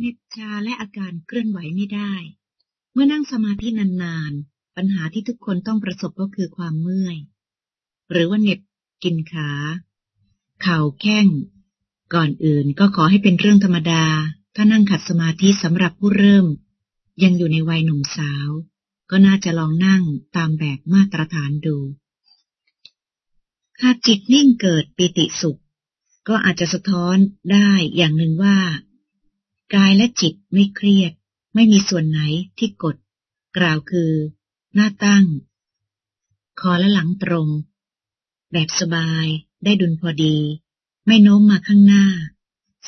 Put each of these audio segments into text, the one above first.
เหน็บชาและอาการเคลื่อนไหวไม่ได้ เมื่อนั่งสมาธินานๆ ปัญหาที่ทุกคนต้องประสบก็คือความเมื่อย หรือว่าเหน็บกินขา เข่าแข้ง ก่อนอื่นก็ขอให้เป็นเรื่องธรรมดา ถ้านั่งขัดสมาธิสำหรับผู้เริ่ม ยังอยู่ในวัยหนุ่มสาว ก็น่าจะลองนั่งตามแบบมาตรฐานดูหากจิตนิ่งเกิดปิติสุข ก็อาจจะสะท้อนได้อย่างหนึ่งว่า กายและจิตไม่เครียด ไม่มีส่วนไหนที่กด กล่าวคือ หน้าตั้ง คอและหลังตรง แบบสบาย ได้ดุลพอดี ไม่โน้มมาข้างหน้า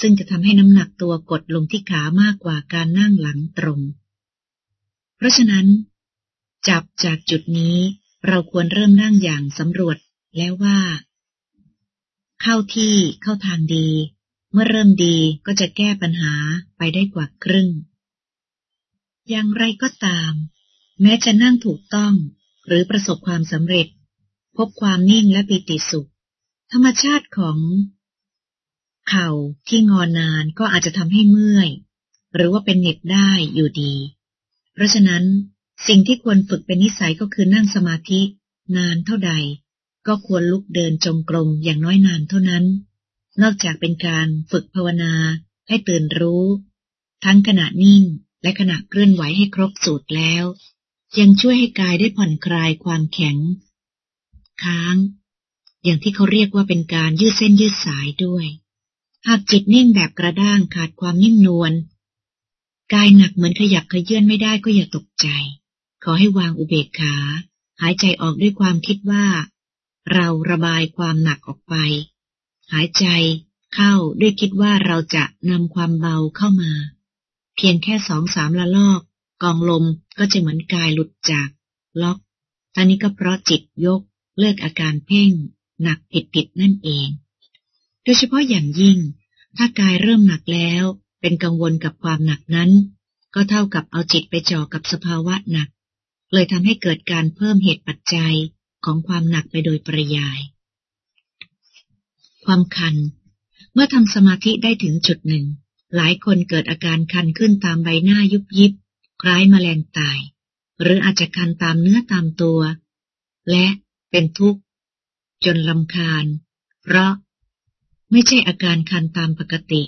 ซึ่งจะทำให้น้ำหนักตัวกดลงที่ขามากกว่าการนั่งหลังตรง เพราะฉะนั้น จับจากจุดนี้เราควรเริ่มนั่งอย่างสำรวจแล้วว่า เข้าที่เข้าทางดี เมื่อเริ่มดีก็จะแก้ปัญหาไปได้กว่าครึ่ง อย่างไรก็ตาม แม้จะนั่งถูกต้องหรือประสบความสำเร็จ พบความนิ่งและปิติสุข ธรรมชาติของ เข่าที่งอนนานก็อาจจะทำให้เมื่อย หรือว่าเป็นเหน็บได้อยู่ดี เพราะฉะนั้นสิ่งที่ควรฝึกเป็นนิสัยก็คือนั่งสมาธิ นานเท่าใด ก็ควรลุกเดินจงกรมอย่างน้อยนานเท่านั้น นอกจากเป็นการฝึกภาวนาให้ตื่นรู้ ทั้งขณะนิ่งและขณะเคลื่อนไหวให้ครบสูตรแล้ว ยังช่วยให้กายได้ผ่อนคลายความแข็ง ค้าง อย่างที่เขาเรียกว่าเป็นการยืดเส้นยืดสายด้วย หากจิตนิ่งแบบกระด้างขาดความนิ่มนวลกายหนักเหมือนขยับขยื่นไม่ได้ก็อย่าตกใจ ขอให้วางอุเบกขา หายใจออกด้วยความคิดว่า เราระบายความหนักออกไป หายใจเข้าด้วยคิดว่าเราจะนำความเบาเข้ามา เพียงแค่สองสามละลอก กองลมก็จะเหมือนกายหลุดจาก ล็อกตอนนี้ก็เพราะจิตยกเลิกอาการเพ่ง หนักผิดผิดนั่นเอง โดยเฉพาะอย่างยิ่ง ถ้ากายเริ่มหนักแล้ว เป็นกังวลกับความหนักนั้น ก็เท่ากับเอาจิตไปจ่อกับสภาวะหนัก เลยทำให้เกิดการเพิ่มเหตุปัจจัยของความหนักไปโดยปริยาย ความคัน เมื่อทำสมาธิได้ถึงจุดหนึ่ง หลายคนเกิดอาการคันขึ้นตามใบหน้ายุบยิบ คล้ายมแมลงตาย หรืออาจจะคันตามเนื้อตามตัว และเป็นทุกข์ จนลำคาญ เพราะไม่ใช่อาการคันตามปกติ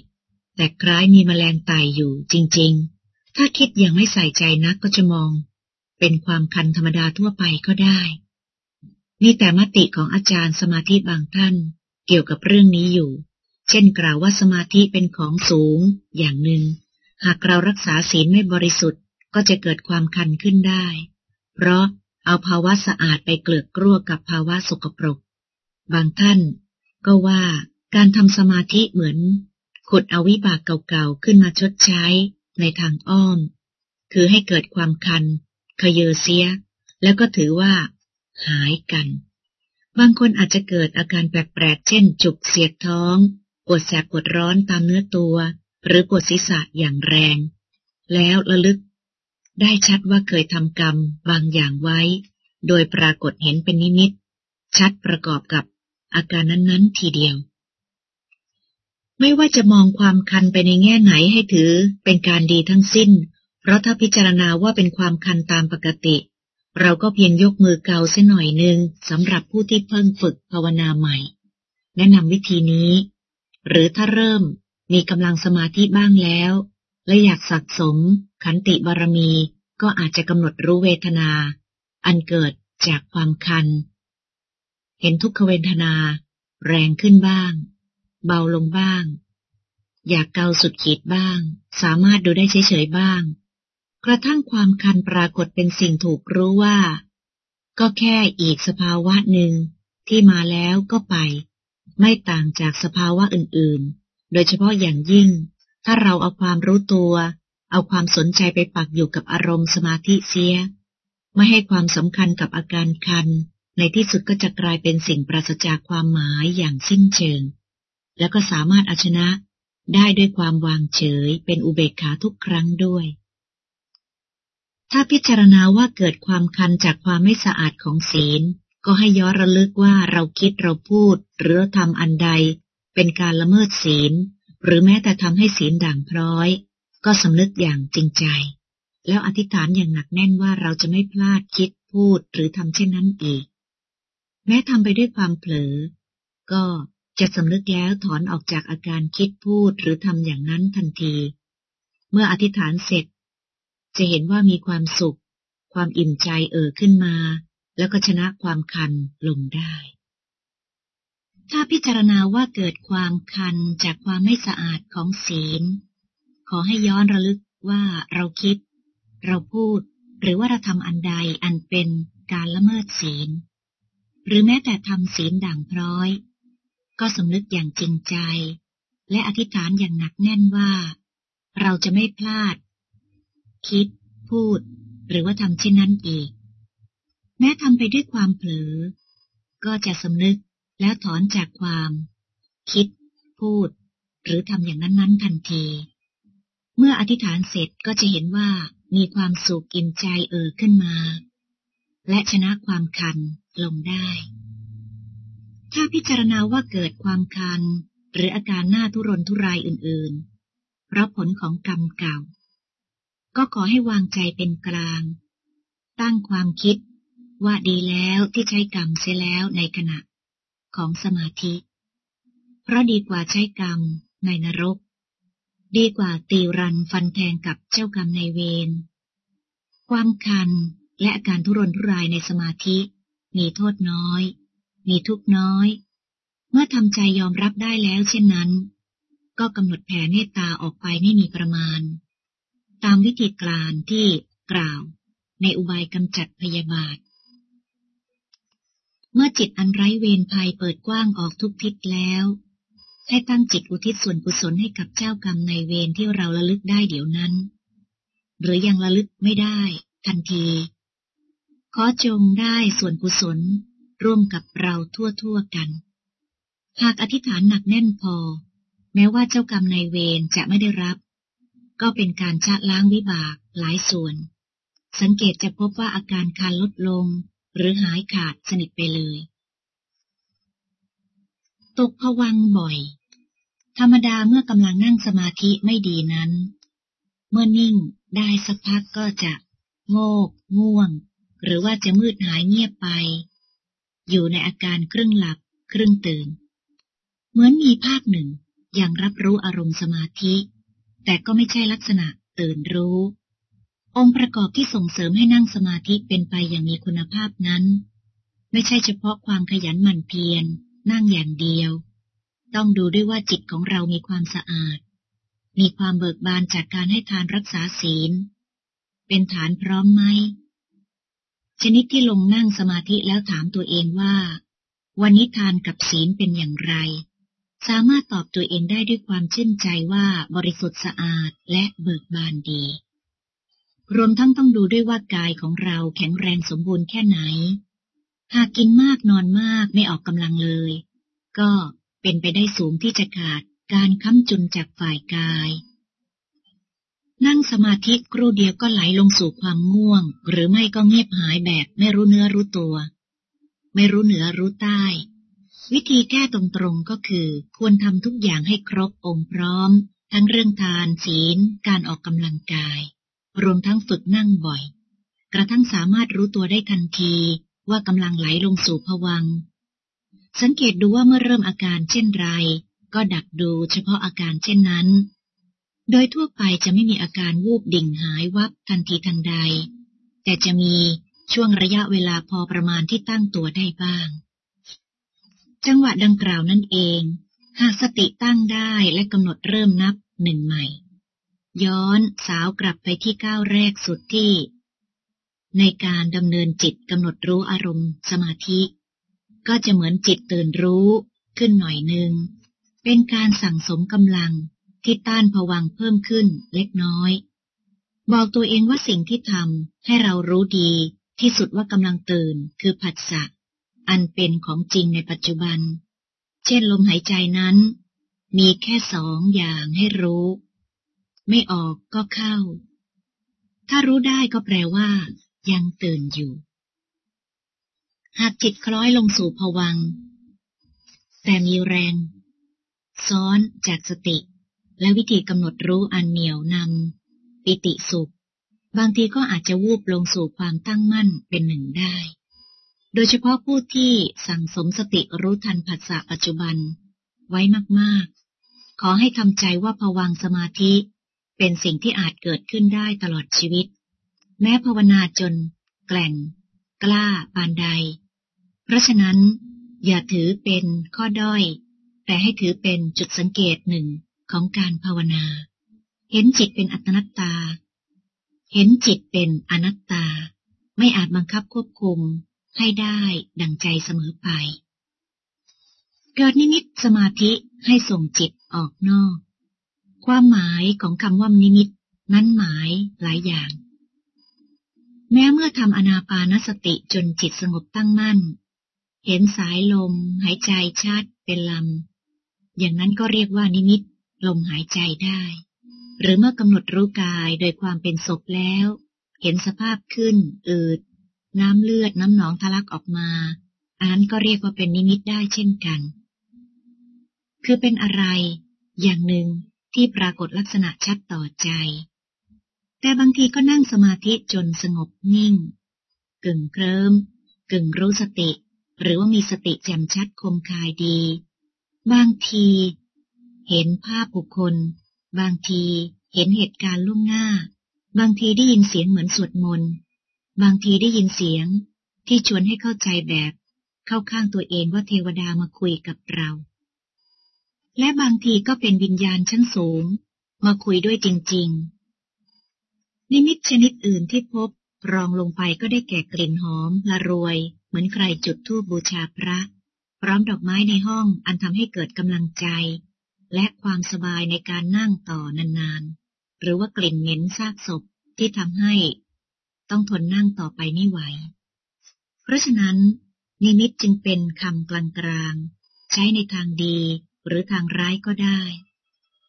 แต่คล้ายมีมแมลงตายอยู่จริง ๆ ถ้าคิดอย่างไม่ใส่ใจนักก็จะมอง เป็นความคันธรรมดาทั่วไปก็ได้มีแต่มติของอาจารย์สมาธิบางท่าน เกี่ยวกับเรื่องนี้อยู่ เช่นกล่าวว่าสมาธิเป็นของสูงอย่างหนึ่ง หากเรารักษาศีลไม่บริสุทธิ์ก็จะเกิดความคันขึ้นได้ เพราะเอาภาวะสะอาดไปเกลือกกลัวกับภาวะสกปรก บางท่านก็ว่าการทำสมาธิเหมือน ขุดเอาวิบากเก่าๆขึ้นมาชดใช้ในทางอ้อม คือให้เกิดความคันขยเยเสีย แล้วก็ถือว่า หายกัน บางคนอาจจะเกิดอาการแปลกๆ เช่น จุกเสียดท้อง ปวดแสบปวดร้อนตามเนื้อตัว หรือปวดศีรษะอย่างแรง แล้วระลึก ได้ชัดว่าเคยทำกรรมบางอย่างไว้ โดยปรากฏเห็นเป็นนิมิต ชัดประกอบกับอาการนั้นๆ ทีเดียว ไม่ว่าจะมองความคันไปในแง่ไหนให้ถือเป็นการดีทั้งสิ้น เพราะถ้าพิจารณาว่าเป็นความคันตามปกติ เราก็เพียงยกมือเกาเส้นหน่อยหนึ่งสำหรับผู้ที่เพิ่งฝึกภาวนาใหม่ แนะนำวิธีนี้ หรือถ้าเริ่มมีกำลังสมาธิบ้างแล้ว และอยากสะสม ขันติบารมีก็อาจจะกำหนดรู้เวทนา อันเกิดจากความคัน เห็นทุกขเวทนา แรงขึ้นบ้าง เบาลงบ้าง อยากเกาสุดขีดบ้าง สามารถดูได้เฉยๆบ้าง กระทั่งความคันปรากฏเป็นสิ่งถูกรู้ว่า ก็แค่อีกสภาวะหนึ่งที่มาแล้วก็ไป ไม่ต่างจากสภาวะอื่นๆ โดยเฉพาะอย่างยิ่ง ถ้าเราเอาความรู้ตัว เอาความสนใจไปปักอยู่กับอารมณ์สมาธิเสีย ไม่ให้ความสำคัญกับอาการคัน ในที่สุดก็จะกลายเป็นสิ่งปราศจากความหมายอย่างสิ้นเชิง แล้วก็สามารถเอาชนะได้ด้วยความวางเฉยเป็นอุเบกขาทุกครั้งด้วย ถ้าพิจารณาว่าเกิดความคันจากความไม่สะอาดของศีล ก็ให้ย้อนระลึกว่าเราคิดเราพูด หรือทำอันใด เป็นการละเมิดศีล หรือแม้แต่ทำให้ศีลด่างพร้อย ก็สำนึกอย่างจริงใจ แล้วอธิษฐานอย่างหนักแน่นว่าเราจะไม่พลาดคิดพูดหรือทำเช่นนั้นอีก แม้ทำไปด้วยความเผลอ ก็จะสำนึกแล้วถอนออกจากอาการคิดพูดหรือทำอย่างนั้นทันที เมื่ออธิษฐานเสร็จ จะเห็นว่ามีความสุข ความอิ่มใจเอ่อขึ้นมา แล้วก็ชนะความคันลงได้ ถ้าพิจารณาว่าเกิดความคันจากความไม่สะอาดของศีล ขอให้ย้อนระลึกว่าเราคิด เราพูด หรือว่าเราทำอันใดอันเป็นการละเมิดศีล หรือแม้แต่ทำศีลด่างพร้อย ก็สำนึกอย่างจริงใจ และอธิษฐานอย่างหนักแน่นว่า เราจะไม่พลาด คิด พูด หรือว่าทำเช่นนั้นอีก แม้ทำไปด้วยความเผลอ ก็จะสำนึกแล้วถอนจากความ คิด พูด หรือทำอย่างนั้นๆทันที เมื่ออธิษฐานเสร็จก็จะเห็นว่ามีความสุขกินใจเอ่อขึ้นมา และชนะความคันลงได้ ถ้าพิจารณาว่าเกิดความคัน หรืออาการหน้าทุรนทุรายอื่นๆ เพราะผลของกรรมเก่า ก็ขอให้วางใจเป็นกลาง ตั้งความคิดว่าดีแล้วที่ใช้กรรมเสียแล้วในขณะของสมาธิ เพราะดีกว่าใช้กรรมในนรก ดีกว่าตีรันฟันแทงกับเจ้ากรรมในเวร ความคันและอาการทุรนทุรายในสมาธิ มีโทษน้อย มีทุกน้อย เมื่อทำใจยอมรับได้แล้วเช่นนั้น ก็กำหนดแผ่เมตตาออกไปไม่มีประมาณ ตามวิธีการที่กล่าวในอุบายกำจัดพยาบาท เมื่อจิตอันไร้เวรภัยเปิดกว้างออกทุกทิศแล้ว ให้ตั้งจิตอุทิศส่วนกุศลให้กับเจ้ากรรมในเวรที่เราระลึกได้เดี๋ยวนั้น หรือยังระลึกไม่ได้ ทันที ขอจงได้ส่วนกุศลร่วมกับเราทั่วๆกัน หากอธิษฐานหนักแน่นพอ แม้ว่าเจ้ากรรมในเวรจะไม่ได้รับ ก็เป็นการชะล้างวิบากหลายส่วน สังเกตจะพบว่าอาการคานลดลง หรือหายขาดสนิทไปเลย ตกผวังบ่อย ธรรมดาเมื่อกำลังนั่งสมาธิไม่ดีนั้น เมื่อนิ่งได้สักพักก็จะ โงก ง่วง หรือว่าจะมืดหายเงียบไป อยู่ในอาการครึ่งหลับ ครึ่งตื่น เหมือนมีภาคหนึ่งยังรับรู้อารมณ์สมาธิ แต่ก็ไม่ใช่ลักษณะตื่นรู้ องค์ประกอบที่ส่งเสริมให้นั่งสมาธิเป็นไปอย่างมีคุณภาพนั้น ไม่ใช่เฉพาะความขยันหมั่นเพียร นั่งอย่างเดียว ต้องดูด้วยว่าจิตของเรามีความสะอาด มีความเบิกบานจากการให้ทานรักษาศีล เป็นฐานพร้อมไหม ชนิดที่ลงนั่งสมาธิแล้วถามตัวเองว่า วันนี้ทานกับศีลเป็นอย่างไร สามารถตอบตัวเองได้ด้วยความชื่นใจว่าบริสุทธิ์สะอาดและเบิกบานดี รวมทั้งต้องดูด้วยว่ากายของเราแข็งแรงสมบูรณ์แค่ไหน หากกินมากนอนมากไม่ออกกำลังเลย ก็เป็นไปได้สูงที่จะขาดการค้ำจุนจากฝ่ายกาย นั่งสมาธิครู่เดียวก็ไหลลงสู่ความง่วง หรือไม่ก็เงียบหายแบบไม่รู้เนื้อรู้ตัว ไม่รู้เหนือรู้ใต้ วิธีแก้ตรงๆก็คือ ควรทำทุกอย่างให้ครบองค์พร้อม ทั้งเรื่องทานศีล การออกกำลังกาย รวมทั้งฝึกนั่งบ่อย กระทั่งสามารถรู้ตัวได้ทันทีว่ากำลังไหลลงสู่ผวัง สังเกตดูว่าเมื่อเริ่มอาการเช่นไร ก็ดักดูเฉพาะอาการเช่นนั้น โดยทั่วไปจะไม่มีอาการวูบดิ่งหายวับทันทีทันใด แต่จะมีช่วงระยะเวลาพอประมาณที่ตั้งตัวได้บ้าง จังหวะดังกล่าวนั่นเอง หากสติตั้งได้และกำหนดเริ่มนับหนึ่งใหม่ ย้อนสาวกลับไปที่ก้าวแรกสุดที่ ในการดำเนินจิตกำหนดรู้อารมณ์สมาธิ ก็จะเหมือนจิตตื่นรู้ขึ้นหน่อยหนึ่ง เป็นการสั่งสมกำลังที่ต้านผวังเพิ่มขึ้นเล็กน้อย บอกตัวเองว่าสิ่งที่ทำให้เรารู้ดีที่สุดว่ากำลังตื่นคือผัสสะ อันเป็นของจริงในปัจจุบัน เช่นลมหายใจนั้น มีแค่สองอย่างให้รู้ ไม่ออกก็เข้า ถ้ารู้ได้ก็แปลว่า ยังตื่นอยู่ หากจิตคล้อยลงสู่ผวัง แต่มีแรง ซ้อนจากสติ และวิธีกำหนดรู้อันเหนียวนำปิติสุข บางทีก็อาจจะวูบลงสู่ความตั้งมั่นเป็นหนึ่งได้ โดยเฉพาะผู้ที่สั่งสมสติรู้ทันผัสสะปัจจุบัน ไว้มากๆ ขอให้ทำใจว่าผวังสมาธิ เป็นสิ่งที่อาจเกิดขึ้นได้ตลอดชีวิต แม้ภาวนาจน แกล่ง กล้าปานใด เพราะฉะนั้น อย่าถือเป็นข้อด้อย แต่ให้ถือเป็นจุดสังเกตหนึ่งของการภาวนา เห็นจิตเป็นอัตนัตตา เห็นจิตเป็นอนัตตา ไม่อาจบังคับควบคุม ให้ได้ดังใจเสมอไป เกิดนิมิตสมาธิให้ส่งจิตออกนอก ความหมายของคำว่านิมิตนั้นหมายหลายอย่าง แม้เมื่อทำอนาปานสติจนจิตสงบตั้งมั่น เห็นสายลม หายใจชัดเป็นลำ อย่างนั้นก็เรียกว่านิมิตลมหายใจได้ หรือเมื่อกำหนดรู้กายโดยความเป็นศพแล้ว เห็นสภาพขึ้น อืด น้ำเลือดน้ำหนองทะลักออกมา อันนั้นก็เรียกว่าเป็นนิมิตได้เช่นกัน คือเป็นอะไร อย่างหนึ่งที่ปรากฏลักษณะชัดต่อใจ แต่บางทีก็นั่งสมาธิจนสงบนิ่ง กึ่งเคลิ้มกึ่งรู้สติ หรือว่ามีสติแจ่มชัดคมคายดี บางที เห็นภาพบุคคล บางทีเห็นเหตุการณ์ล่วงหน้า บางทีได้ยินเสียงเหมือนสวดมนต์ บางทีได้ยินเสียงที่ชวนให้เข้าใจแบบเข้าข้างตัวเองว่าเทวดามาคุยกับเรา และบางทีก็เป็นวิญญาณชั้นสูง มาคุยด้วยจริง ๆ นิมิตชนิดอื่นที่พบรองลงไปก็ได้แก่กลิ่นหอมละรวย เหมือนใครจุดธูปบูชาพระ พร้อมดอกไม้ในห้องอันทำให้เกิดกำลังใจ และความสบายในการนั่งต่อนานๆ หรือว่ากลิ่นเหม็นซากศพที่ทำให้ ต้องทนนั่งต่อไปไม่ไหว เพราะฉะนั้น นิมิตจึงเป็นคำกลางๆ ใช้ในทางดีหรือทางร้ายก็ได้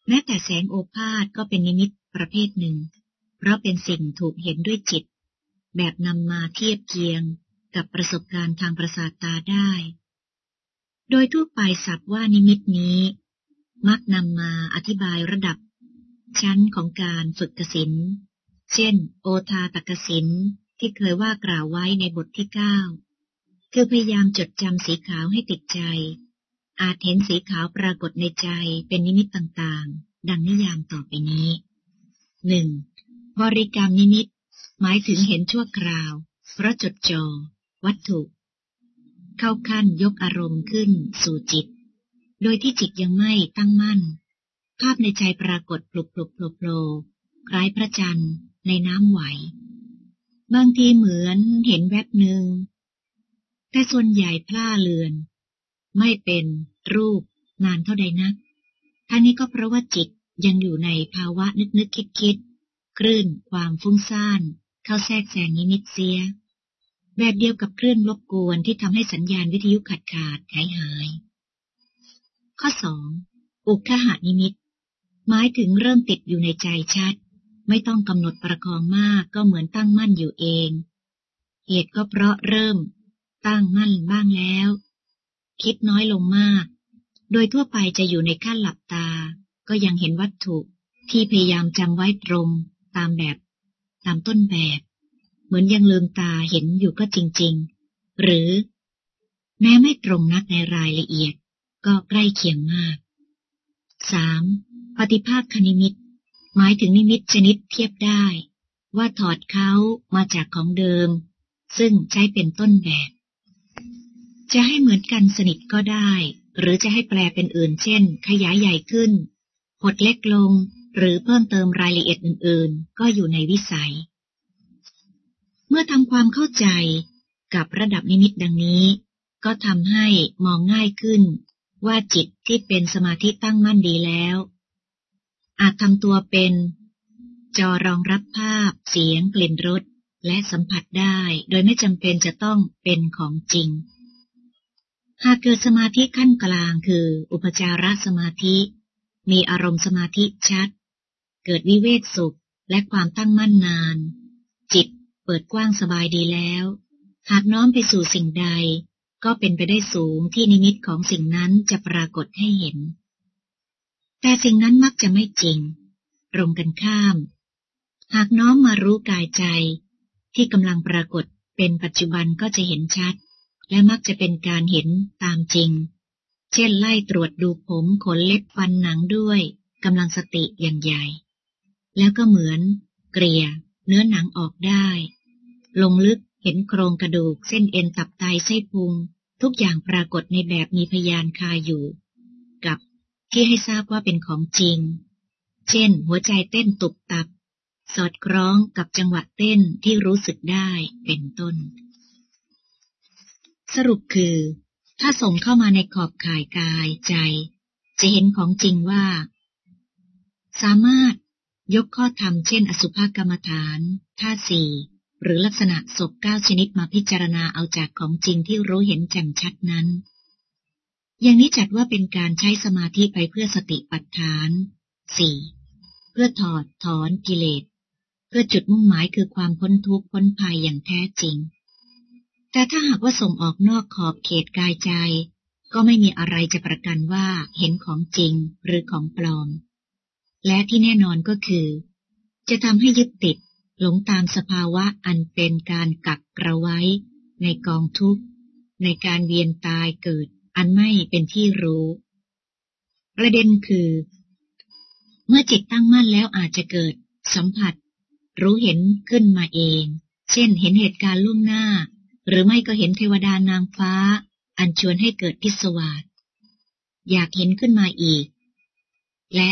แม้แต่แสงโอภาษก็เป็นนิมิตประเภทหนึ่ง เพราะเป็นสิ่งถูกเห็นด้วยจิต แบบนำมาเทียบเคียงกับประสบการณ์ทางประสาทตาได้ โดยทั่วไปสับว่านิมิตนี้ มักนำมาอธิบายระดับ ชั้นของการฝึกกสิน เช่น โอทาตกสินที่เคยว่ากล่าวไว้ในบทที่เก้าคือพยายามจดจำสีขาวให้ติดใจ อาจเห็นสีขาวปรากฏในใจเป็นนิมิตต่างๆ ดังนิยามต่อไปนี้หนึ่งบริกรรมนิมิต หมายถึงเห็นชั่วคราว เพราะจดจอ่อวัตถุ เข้าขั้นยกอารมณ์ขึ้น สู่จิต โดยที่จิตยังไม่ตั้งมั่น ภาพในใจปรากฏปลุกปลุกโผล่โผล่คล้ายพระจันทร์ ในน้ำไหว บางทีเหมือนเห็นแวบหนึ่ง แต่ส่วนใหญ่พล่าเลือน ไม่เป็นรูปนานเท่าใดนักทั้งนี้ก็เพราะว่าจิตยังอยู่ในภาวะนึกนึกคิดคิดคลื่นความฟุ้งซ่าน เข้าแทรกแซงนิมิตเสีย แบบเดียวกับคลื่นรบกวนที่ทำให้สัญญาณวิทยุขาดขาดหายหาย ข้อสองอุคหานิมิต หมายถึงเริ่มติดอยู่ในใจชัด ไม่ต้องกำหนดประคองมากก็เหมือนตั้งมั่นอยู่เอง เหตุก็เพราะเริ่ม ตั้งมั่นบ้างแล้ว คิดน้อยลงมาก โดยทั่วไปจะอยู่ในขั้นหลับตา ก็ยังเห็นวัตถุที่พยายามจำไว้ตรงตามแบบ ตามต้นแบบ เหมือนยังลืมตาเห็นอยู่ก็จริง ๆ หรือ แม้ไม่ตรงนักในรายละเอียด ก็ใกล้เคียงมาก 3. ปฏิภาคคณิมิต หมายถึงนิมิตชนิดเทียบได้ ว่าถอดเขามาจากของเดิม ซึ่งใช้เป็นต้นแบบ จะให้เหมือนกันสนิทก็ได้ หรือจะให้แปลเป็นอื่นเช่น ขยายใหญ่ขึ้น หดเล็กลงหรือเพิ่มเติมรายละเอียดอื่นๆ ก็อยู่ในวิสัย เมื่อทำความเข้าใจกับระดับนิมิตดังนี้ ก็ทำให้มองง่ายขึ้น ว่าจิตที่เป็นสมาธิตั้งมั่นดีแล้ว อาจทำตัวเป็น จอรองรับภาพ เสียง กลิ่นรสและสัมผัสได้ โดยไม่จำเป็นจะต้องเป็นของจริง หากเกิดสมาธิขั้นกลางคือ อุปจารสมาธิ มีอารมณ์สมาธิชัด เกิดวิเวกสุขและความตั้งมั่นนาน จิตเปิดกว้างสบายดีแล้ว หากน้อมไปสู่สิ่งใด ก็เป็นไปได้สูงที่นิมิตของสิ่งนั้นจะปรากฏให้เห็น แต่สิ่งนั้นมักจะไม่จริง ตรงกันข้าม หากน้อมมารู้กายใจ ที่กำลังปรากฏเป็นปัจจุบันก็จะเห็นชัด และมักจะเป็นการเห็นตามจริง เช่นไล่ตรวจดูผมขนเล็บฟันหนังด้วยกำลังสติอย่างใหญ่ แล้วก็เหมือน เกลี่ย เนื้อหนังออกได้ ลงลึกเห็นโครงกระดูกเส้นเอ็นตับไตไส้พุง ทุกอย่างปรากฏในแบบมีพยานคาอยู่ ที่ให้ทราบว่าเป็นของจริง เช่น หัวใจเต้นตุบตับ สอดคล้องกับจังหวะเต้นที่รู้สึกได้เป็นต้น สรุปคือ ถ้าส่งเข้ามาในขอบข่ายกายใจ จะเห็นของจริงว่า สามารถยกข้อธรรมเช่น อสุภกรรมฐานท่าสี่หรือลักษณะศพเก้าชนิดมาพิจารณาเอาจากของจริงที่รู้เห็นแจ่มชัดนั้น อย่างนี้จัดว่าเป็นการใช้สมาธิไปเพื่อสติปัฏฐานสี่เพื่อถอดถอนกิเลส เพื่อจุดมุ่งหมายคือความพ้นทุกข์พ้นภัยอย่างแท้จริง แต่ถ้าหากว่าส่งออกนอกขอบเขตกายใจ ก็ไม่มีอะไรจะประกันว่าเห็นของจริงหรือของปลอม และที่แน่นอนก็คือ จะทำให้ยึดติดหลงตามสภาวะอันเป็นการกักกระไว้ ในกองทุกข์ ในการเวียนตายเกิด อันไม่เป็นที่รู้ ประเด็นคือ เมื่อจิตตั้งมั่นแล้วอาจจะเกิด สัมผัส รู้เห็นขึ้นมาเอง เช่นเห็นเหตุการณ์ล่วงหน้า หรือไม่ก็เห็นเทวดานางฟ้า อันชวนให้เกิดพิศวาสอยากเห็นขึ้นมาอีก และ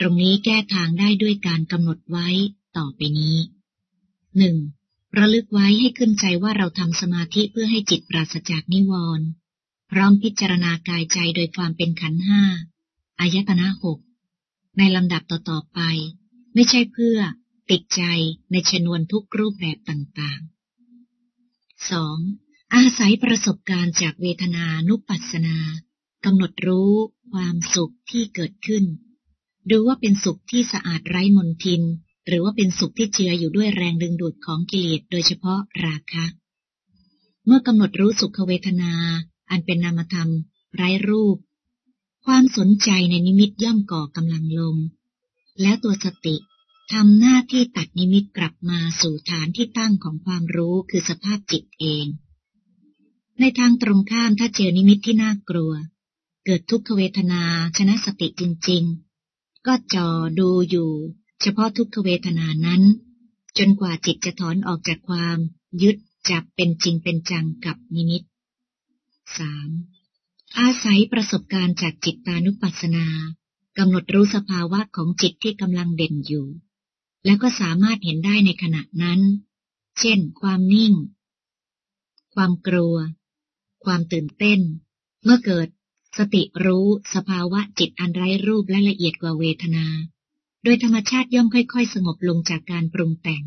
ตรงนี้แก้ทางได้ด้วยการกำหนดไว้ต่อไปนี้หนึ่งระลึกไว้ให้ขึ้นใจว่าเราทำสมาธิเพื่อให้จิตปราศจากนิวรณ์ พร้อมพิจารณากายใจโดยความเป็นขันห้าอายตนะหกในลำดับต่อๆไป ไม่ใช่เพื่อติดใจในชนวนทุกรูปแบบต่างๆ 2. อาศัยประสบการณ์จากเวทนานุปัสสนากำหนดรู้ความสุขที่เกิดขึ้น ดูว่าเป็นสุขที่สะอาดไร้มนทิน หรือว่าเป็นสุขที่เจืออยู่ด้วยแรงดึงดูดของกิเลสโดยเฉพาะราคะ เมื่อกำหนดรู้สุขเวทนา อันเป็นนามธรรม ไร้รูป ความสนใจในนิมิตย่อมก่อกำลังลง แล้วตัวสติทำหน้าที่ตัดนิมิตกลับมาสู่ฐานที่ตั้งของความรู้คือสภาพจิตเอง ในทางตรงข้ามถ้าเจอนิมิตที่น่ากลัว เกิดทุกขเวทนาชนะสติจริง ๆ ก็จอดูอยู่ เฉพาะทุกขเวทนานั้น จนกว่าจิตจะถอนออกจากความยึดจับเป็นจริงเป็นจังกับนิมิต 3. อาศัยประสบการณ์จากจิตตานุปัสสนากำหนดรู้สภาวะของจิตที่กำลังเด่นอยู่ แล้วก็สามารถเห็นได้ในขณะนั้น เช่น ความนิ่ง ความกลัว ความตื่นเต้น เมื่อเกิดสติรู้สภาวะจิตอันไร้รูปและละเอียดกว่าเวทนา โดยธรรมชาติย่อมค่อย ๆ สงบลงจากการปรุงแต่ง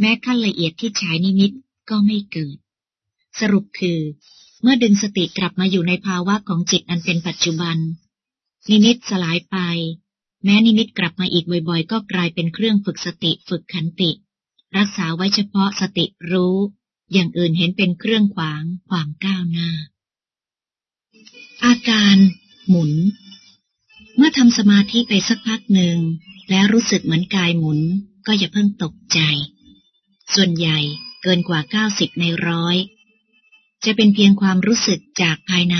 แม้ขั้นละเอียดที่ฉายนิมิตก็ไม่เกิด สรุปคือ เมื่อดึงสติกลับมาอยู่ในภาวะของจิตอันเป็นปัจจุบัน นิมิตสลายไป แม้นิมิตกลับมาอีกบ่อยๆ ก็กลายเป็นเครื่องฝึกสติฝึกขันติ รักษาไว้เฉพาะสติรู้ อย่างอื่นเห็นเป็นเครื่องขวางความก้าวหน้า อาการ หมุน เมื่อทำสมาธิไปสักพักหนึ่ง แล้วรู้สึกเหมือนกายหมุน ก็อย่าเพิ่งตกใจ ส่วนใหญ่เกินกว่าเก้าสิบในร้อย จะเป็นเพียงความรู้สึกจากภายใน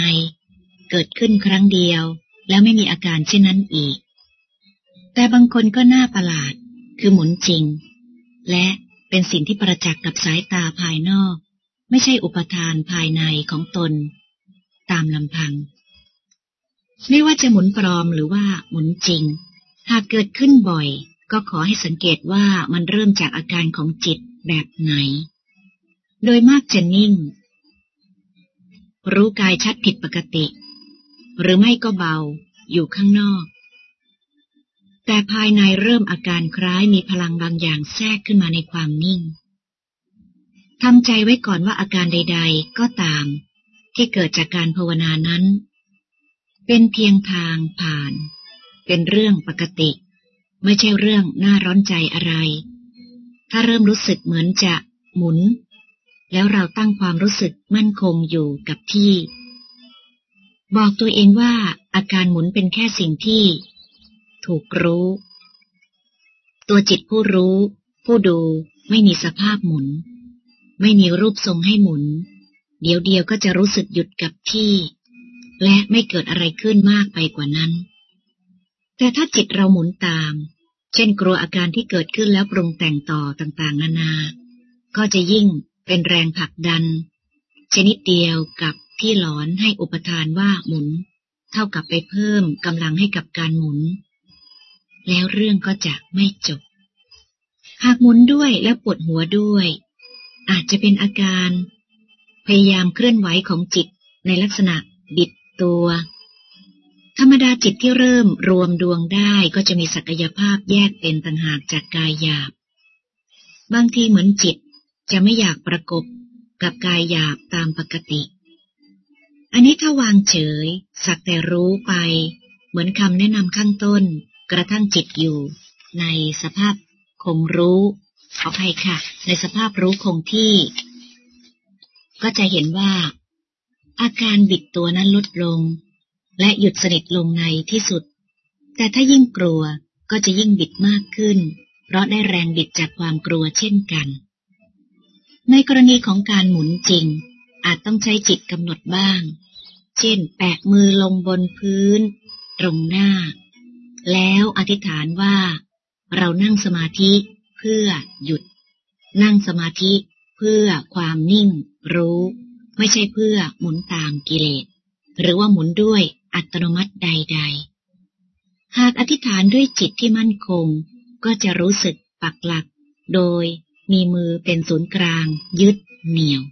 เกิดขึ้นครั้งเดียว แล้วไม่มีอาการเช่นนั้นอีก แต่บางคนก็น่าประหลาด คือหมุนจริง และเป็นสิ่งที่ประจักษ์กับสายตาภายนอก ไม่ใช่อุปทานภายในของตน ตามลำพัง ไม่ว่าจะหมุนปลอมหรือว่าหมุนจริง หากเกิดขึ้นบ่อย ก็ขอให้สังเกตว่ามันเริ่มจากอาการของจิตแบบไหน โดยมากจะนิ่ง รู้กายชัดผิดปกติ หรือไม่ก็เบา อยู่ข้างนอก แต่ภายในเริ่มอาการคล้ายมีพลังบางอย่างแทรกขึ้นมาในความนิ่งทำใจไว้ก่อนว่าอาการใด ๆ ก็ตาม ที่เกิดจากการภาวนานั้น เป็นเพียงทางผ่าน เป็นเรื่องปกติ ไม่ใช่เรื่องน่าร้อนใจอะไร ถ้าเริ่มรู้สึกเหมือนจะหมุน แล้วเราตั้งความรู้สึกมั่นคงอยู่กับที่ บอกตัวเองว่าอาการหมุนเป็นแค่สิ่งที่ ถูกรู้ ตัวจิตผู้รู้ ผู้ดูไม่มีสภาพหมุน ไม่มีรูปทรงให้หมุน เดี๋ยวเดียวก็จะรู้สึกหยุดกับที่ และไม่เกิดอะไรขึ้นมากไปกว่านั้น แต่ถ้าจิตเราหมุนตาม เช่นกลัวอาการที่เกิดขึ้นแล้วปรุงแต่งต่อต่างๆ นานา ก็จะยิ่ง เป็นแรงผลักดัน ชนิดเดียวกับที่หลอนให้อุปทานว่าหมุน เท่ากับไปเพิ่มกำลังให้กับการหมุน แล้วเรื่องก็จะไม่จบ หากหมุนด้วยและปวดหัวด้วย อาจจะเป็นอาการ พยายามเคลื่อนไหวของจิตในลักษณะบิดตัว ธรรมดาจิตที่เริ่มรวมดวงได้ก็จะมีศักยภาพแยกเป็นต่างหากจากกายหยาบ บางทีเหมือนจิต จะไม่อยากประกบกับกายหยาบตามปกติ อันนี้ถ้าวางเฉย สักแต่รู้ไป เหมือนคำแนะนำข้างต้น กระทั่งจิตอยู่ ในสภาพคงรู้ขออภัยค่ะ ในสภาพรู้คงที่ ก็จะเห็นว่า อาการบิดตัวนั้นลดลง และหยุดสนิทลงในที่สุด แต่ถ้ายิ่งกลัวก็จะยิ่งบิดมากขึ้น เพราะได้แรงบิดจากความกลัวเช่นกัน ในกรณีของการหมุนจริง อาจต้องใช้จิตกำหนดบ้าง เช่น แปะมือลงบนพื้น ตรงหน้า แล้วอธิษฐานว่า เรานั่งสมาธิเพื่อหยุด นั่งสมาธิเพื่อความนิ่ง รู้ ไม่ใช่เพื่อหมุนตามกิเลส หรือว่าหมุนด้วยอัตโนมัติใด ๆ หากอธิษฐานด้วยจิตที่มั่นคง ก็จะรู้สึกปักหลัก โดย มีมือเป็นศูนย์กลาง ยึดเหนี่ยว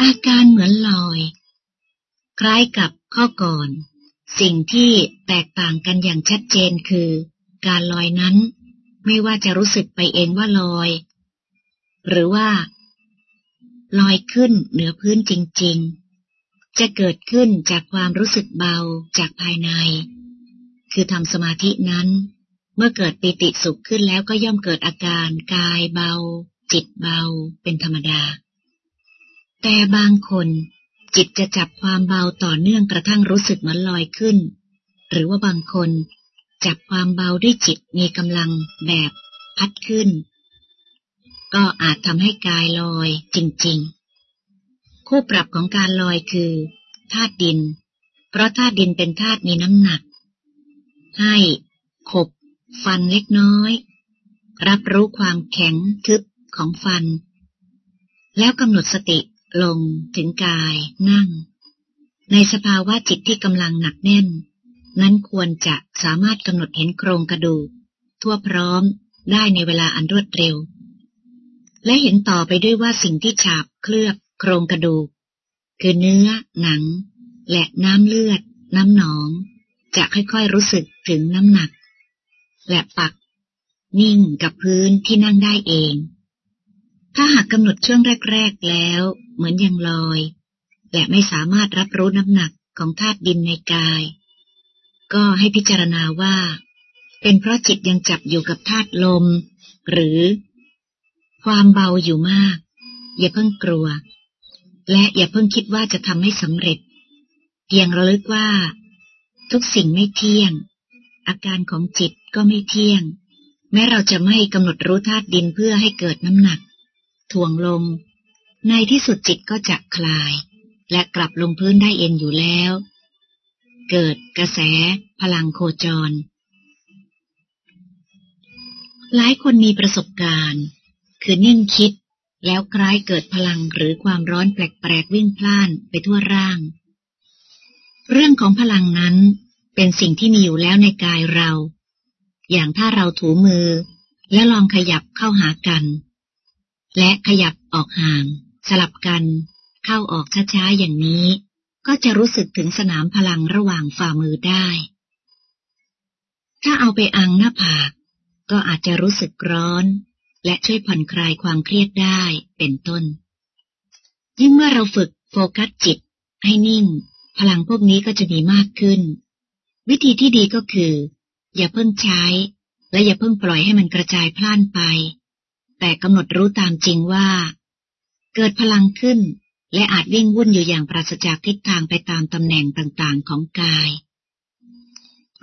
อาการเหมือนลอย คล้ายกับข้อก่อน สิ่งที่แตกต่างกันอย่างชัดเจนคือ การลอยนั้นไม่ว่าจะรู้สึกไปเองว่าลอย หรือว่า ลอยขึ้นเหนือพื้นจริง ๆ จะเกิดขึ้นจากความรู้สึกเบาจากภายใน คือทำสมาธินั้น เมื่อเกิดปิติสุขขึ้นแล้วก็ย่อมเกิดอาการกายเบา จิตเบาเป็นธรรมดา แต่บางคนจิตจะจับความเบาต่อเนื่องกระทั่งรู้สึกเหมือนลอยขึ้น หรือว่าบางคนจับความเบาด้วยจิตมีกำลังแบบพัดขึ้น ก็อาจทำให้กายลอยจริง ๆ คู่ปรับของการลอยคือธาตุดิน เพราะธาตุดินเป็นธาตุมีน้ำหนัก ให้ ขบ ฟันเล็กน้อย รับรู้ความแข็งทึบของฟัน แล้วกำหนดสติลงถึงกายนั่ง ในสภาวะจิตที่กำลังหนักแน่น นั้นควรจะสามารถกำหนดเห็นโครงกระดูก ทั่วพร้อมได้ในเวลาอันรวดเร็ว และเห็นต่อไปด้วยว่าสิ่งที่ฉาบเคลือบโครงกระดูก คือเนื้อ หนัง และน้ำเลือด น้ำหนอง จะค่อยๆรู้สึกถึงน้ำหนัก และปัก นิ่งกับพื้นที่นั่งได้เอง ถ้าหากกำหนดช่วงแรก ๆแล้ว เหมือนยังลอย และไม่สามารถรับรู้น้ำหนักของธาตุดินในกาย ก็ให้พิจารณาว่า เป็นเพราะจิตยังจับอยู่กับธาตุลม หรือ ความเบาอยู่มาก อย่าเพิ่งกลัว และอย่าเพิ่งคิดว่าจะทำให้สำเร็จ เพียงระลึกว่า ทุกสิ่งไม่เที่ยง อาการของจิตก็ไม่เที่ยง แม้เราจะไม่กำหนดรู้ธาตุดินเพื่อให้เกิดน้ำหนัก ถ่วงลง ในที่สุดจิตก็จะคลาย และกลับลงพื้นได้เองอยู่แล้ว เกิดกระแส พลังโคจร หลายคนมีประสบการณ์ คือนิ่งคิด แล้วคล้ายเกิดพลังหรือความร้อนแปลกๆวิ่งพล่านไปทั่วร่าง เรื่องของพลังนั้นเป็นสิ่งที่มีอยู่แล้วในกายเรา อย่างถ้าเราถูมือ แล้วลองขยับเข้าหากัน และขยับออกห่าง สลับกัน เข้าออกช้าๆอย่างนี้ ก็จะรู้สึกถึงสนามพลังระหว่างฝ่ามือได้ ถ้าเอาไปอังหน้าผาก ก็อาจจะรู้สึกร้อน และช่วยผ่อนคลายความเครียดได้เป็นต้น ยิ่งเมื่อเราฝึกโฟกัสจิต ให้นิ่ง พลังพวกนี้ก็จะมีมากขึ้น วิธีที่ดีก็คือ อย่าเพิ่งใช้ และอย่าเพิ่งปล่อยให้มันกระจายพล่านไป แต่กำหนดรู้ตามจริงว่า เกิดพลังขึ้น และอาจวิ่งวุ่นอยู่อย่างปราศจากทิศทางไปตามตำแหน่งต่างๆ ของกาย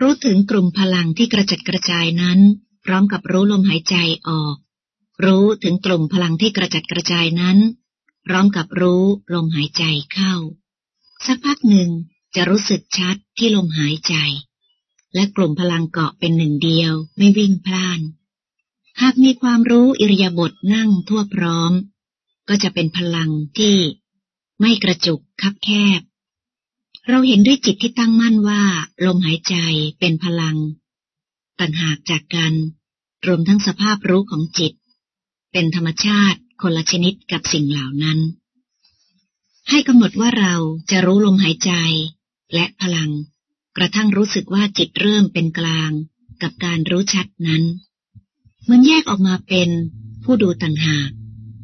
รู้ถึงกลุ่มพลังที่กระจัดกระจายนั้น พร้อมกับรู้ลมหายใจออก รู้ถึงกลุ่มพลังที่กระจัดกระจายนั้น พร้อมกับรู้ลมหายใจเข้า สักพักหนึ่งจะรู้สึกชัดที่ลมหายใจ และกลุ่มพลังเกาะเป็นหนึ่งเดียวไม่วิ่งพล่าน หากมีความรู้อิริยาบถนั่งทั่วพร้อม ก็จะเป็นพลังที่ไม่กระจุกคับแคบ เราเห็นด้วยจิตที่ตั้งมั่นว่า ลมหายใจเป็นพลัง ต่างหากจากกัน รวมทั้งสภาพรู้ของจิต เป็นธรรมชาติคนละชนิดกับสิ่งเหล่านั้น ให้กำหนดว่าเราจะรู้ลมหายใจและพลัง กระทั่งรู้สึกว่าจิตเริ่มเป็นกลางกับการรู้ชัดนั้นเมื่อแยกออกมาเป็นผู้ดูต่างหาก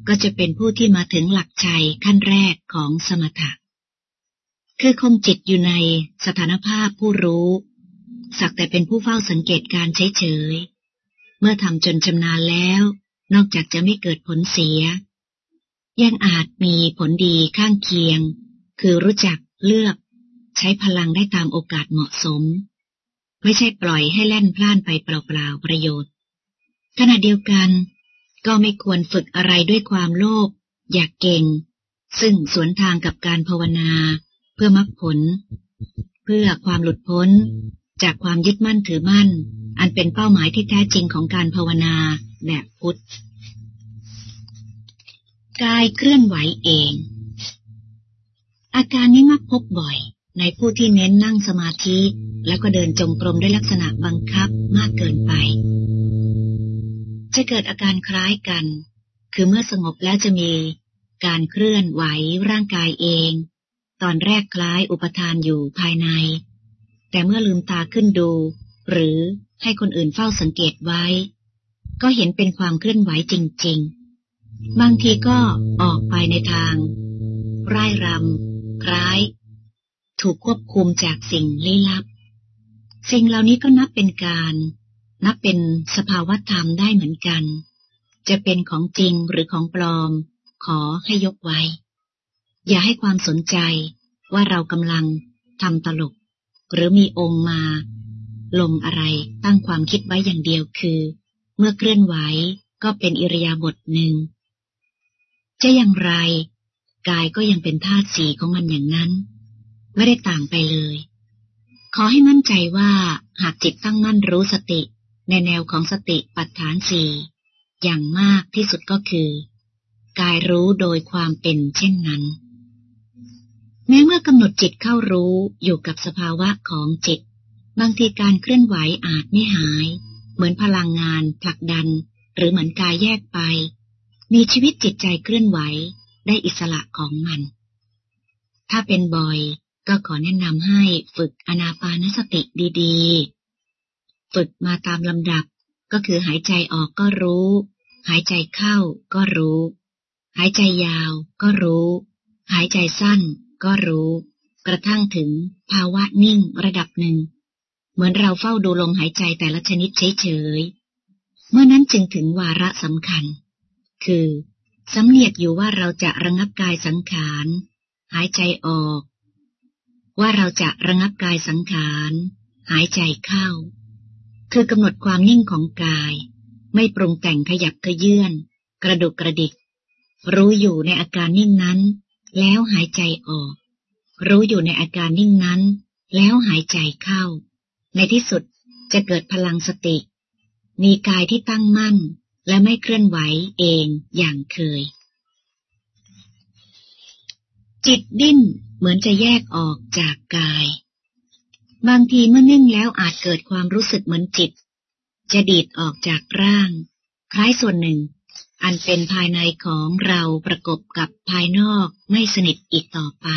ก็จะเป็นผู้ที่มาถึงหลักใจขั้นแรกของสมถะ คือคงจิตอยู่ในสถานภาพผู้รู้ สักแต่เป็นผู้เฝ้าสังเกตการเฉยๆเมื่อทำจนชำนาญแล้ว นอกจากจะไม่เกิดผลเสีย ยังอาจมีผลดีข้างเคียง คือรู้จักเลือก ใช้พลังได้ตามโอกาสเหมาะสม ไม่ใช่ปล่อยให้แล่นพล่านไปเปล่าๆประโยชน์ ขณะเดียวกันก็ไม่ควรฝึกอะไรด้วยความโลภอยากเก่ง ซึ่งสวนทางกับการภาวนา เพื่อมรรคผล เพื่อความหลุดพ้น จากความยึดมั่นถือมั่น อันเป็นเป้าหมายที่แท้จริงของการภาวนา แบบพุทธ กายเคลื่อนไหวเอง อาการนี้มักพบบ่อย ในผู้ที่เน้นนั่งสมาธิ แล้วก็เดินจงกรมด้วยลักษณะบังคับมากเกินไป จะเกิดอาการคล้ายกัน คือเมื่อสงบแล้วจะมีการเคลื่อนไหวร่างกายเอง ตอนแรกคล้ายอุปทานอยู่ภายใน แต่เมื่อลืมตาขึ้นดู หรือให้คนอื่นเฝ้าสังเกตไว้ ก็เห็นเป็นความเคลื่อนไหวจริง ๆ บางทีก็ออกไปในทาง ร่ายรำคล้าย ถูกควบคุมจากสิ่งลี้ลับ สิ่งเหล่านี้ก็นับเป็นการ นับเป็นสภาวะธรรมได้เหมือนกัน จะเป็นของจริงหรือของปลอม ขอให้ยกไว้ อย่าให้ความสนใจว่าเรากำลังทำตลก หรือมีองค์มาลงอะไรตั้งความคิดไว้อย่างเดียวคือ เมื่อเคลื่อนไหวก็เป็นอิริยาบถหนึ่ง จะอย่างไร กายก็ยังเป็นธาตุสีของมันอย่างนั้น ไม่ได้ต่างไปเลย ขอให้มั่นใจว่าหากจิตตั้งมั่นรู้สติในแนวของสติปัฏฐานสี่อย่างมากที่สุดก็คือ กายรู้โดยความเป็นเช่นนั้น แม้เมื่อกำหนดจิตเข้ารู้อยู่กับสภาวะของจิต บางทีการเคลื่อนไหวอาจไม่หาย เหมือนพลังงานผลักดัน หรือเหมือนกายแยกไป มีชีวิตจิตใจเคลื่อนไหวได้อิสระของมัน ถ้าเป็นบ่อยก็ขอแนะนำให้ฝึกอนาปานสติดีๆ ฝึกมาตามลำดับก็คือหายใจออกก็รู้ หายใจเข้าก็รู้ หายใจยาวก็รู้ หายใจสั้นก็รู้ กระทั่งถึงภาวะนิ่งระดับหนึ่ง เหมือนเราเฝ้าดูลมหายใจแต่ละชนิดเฉยๆ เมื่อนั้นจึงถึงวาระสำคัญ คือสำเนียกอยู่ว่าเราจะระงับกายสังขาร หายใจออก ว่าเราจะระงับกายสังขาร หายใจเข้า คือกำหนดความนิ่งของกาย ไม่ปรุงแต่งขยับขยื่นกระดุกกระดิก รู้อยู่ในอาการนิ่งนั้น แล้วหายใจออก รู้อยู่ในอาการนิ่งนั้น แล้วหายใจเข้า ในที่สุดจะเกิดพลังสติ มีกายที่ตั้งมั่น และไม่เคลื่อนไหวเองอย่างเคย จิตดิ้นเหมือนจะแยกออกจากกาย บางทีเมื่อนิ่งแล้วอาจเกิดความรู้สึกเหมือนจิต จะดีดออกจากร่าง คล้ายส่วนหนึ่ง อันเป็นภายในของเราประกบกับภายนอกไม่สนิทอีกต่อไป